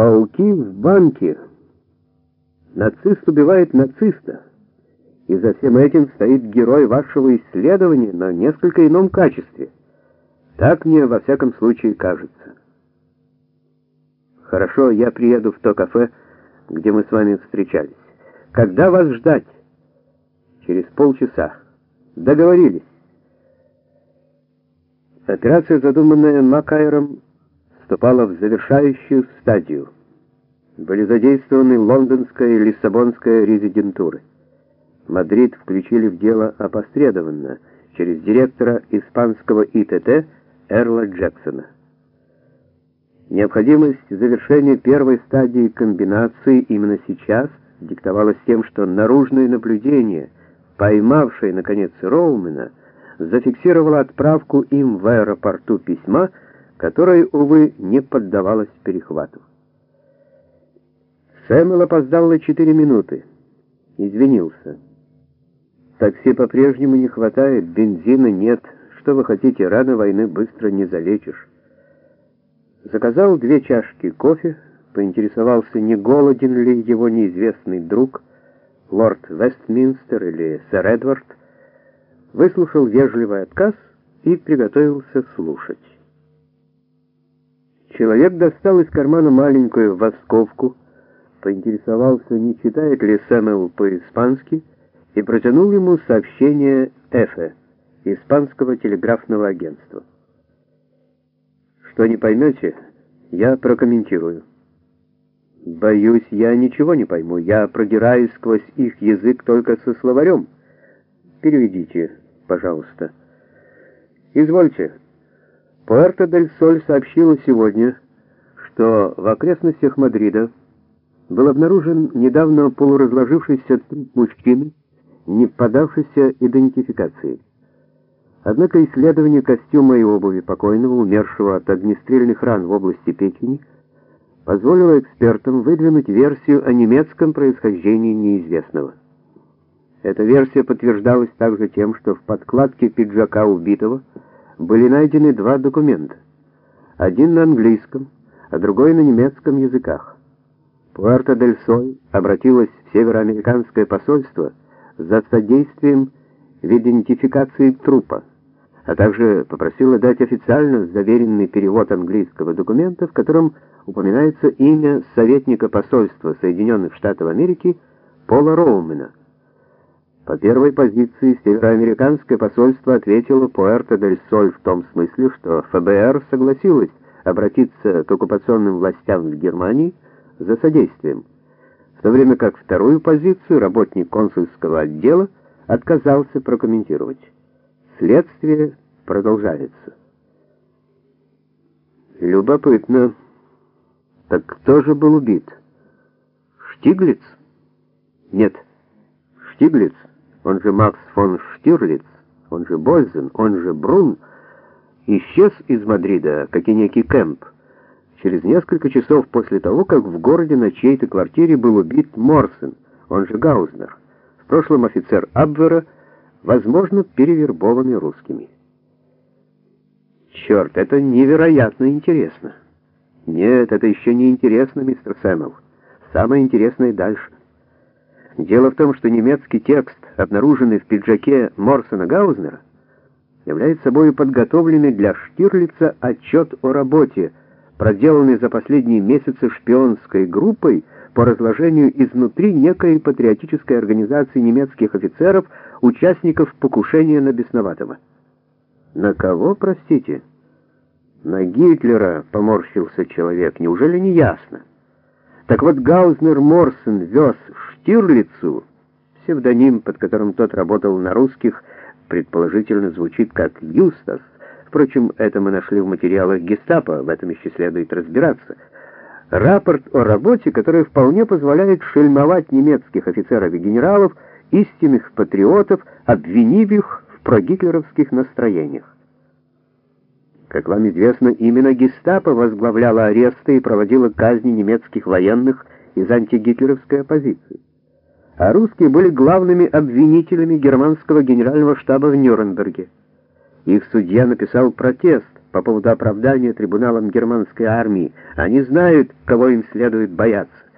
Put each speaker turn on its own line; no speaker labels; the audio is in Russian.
Пауки в банке. Нацист убивает нациста. И за всем этим стоит герой вашего исследования на несколько ином качестве. Так мне во всяком случае кажется. Хорошо, я приеду в то кафе, где мы с вами встречались. Когда вас ждать? Через полчаса. Договорились. Операция, задуманная Макайром, вступала в завершающую стадию. Были задействованы лондонская и лиссабонская резидентуры. Мадрид включили в дело опосредованно через директора испанского ИТТ Эрла Джексона. Необходимость завершения первой стадии комбинации именно сейчас диктовалась тем, что наружное наблюдение, поймавшее, наконец, Роумена, зафиксировало отправку им в аэропорту письма, которое, увы, не поддавалось перехвату. Сэмюэл опоздал на четыре минуты. Извинился. Такси по-прежнему не хватает, бензина нет. Что вы хотите, раны войны быстро не залечишь. Заказал две чашки кофе, поинтересовался, не голоден ли его неизвестный друг, лорд Вестминстер или сэр Эдвард, выслушал вежливый отказ и приготовился слушать. Человек достал из кармана маленькую восковку, поинтересовался, не читает ли Сэмэл по-испански, и протянул ему сообщение Эфе, испанского телеграфного агентства. Что не поймете, я прокомментирую. Боюсь, я ничего не пойму. Я продираюсь сквозь их язык только со словарем. Переведите, пожалуйста. Извольте. Пуэрто-дель-Соль сообщила сегодня, что в окрестностях Мадрида был обнаружен недавно полуразложившийся труп мужчины, не поддавшийся идентификации. Однако исследование костюма и обуви покойного, умершего от огнестрельных ран в области печени, позволило экспертам выдвинуть версию о немецком происхождении неизвестного. Эта версия подтверждалась также тем, что в подкладке пиджака убитого были найдены два документа. Один на английском, а другой на немецком языках. Пуэрто-дель-Соль обратилась в североамериканское посольство за содействием в идентификации трупа, а также попросила дать официально заверенный перевод английского документа, в котором упоминается имя советника посольства Соединенных Штатов Америки Пола Роумена. По первой позиции североамериканское посольство ответило Пуэрто-дель-Соль в том смысле, что ФБР согласилось обратиться к оккупационным властям в Германии за содействием, в то время как вторую позицию работник консульского отдела отказался прокомментировать. Следствие продолжается. Любопытно. Так кто же был убит? Штиглиц? Нет. Штиглиц, он же Макс фон Штирлиц, он же Бользен, он же Брун, исчез из Мадрида, как и некий Кэмп через несколько часов после того, как в городе на чьей-то квартире был убит Морсен, он же Гаузнер, в прошлом офицер Абвера, возможно, перевербованный русскими. Черт, это невероятно интересно. Нет, это еще не интересно, мистер Сэмэл. Самое интересное дальше. Дело в том, что немецкий текст, обнаруженный в пиджаке Морсена Гаузнера, является собой подготовленный для Штирлица отчет о работе, проделанный за последние месяцы шпионской группой по разложению изнутри некой патриотической организации немецких офицеров, участников покушения на Бесноватого. На кого, простите? На Гитлера, поморщился человек, неужели не ясно? Так вот, Гаузнер Морсен вез Штирлицу, псевдоним, под которым тот работал на русских, предположительно звучит как Юстас, Впрочем, это мы нашли в материалах гестапо, в этом еще следует разбираться. Рапорт о работе, который вполне позволяет шельмовать немецких офицеров и генералов, истинных патриотов, обвинив их в прогитлеровских настроениях. Как вам известно, именно гестапо возглавляло аресты и проводило казни немецких военных из антигитлеровской оппозиции. А русские были главными обвинителями германского генерального штаба в Нюрнберге. Их судья написал протест, по поводу оправдания трибуналом германской армии. Они знают, кого им следует бояться.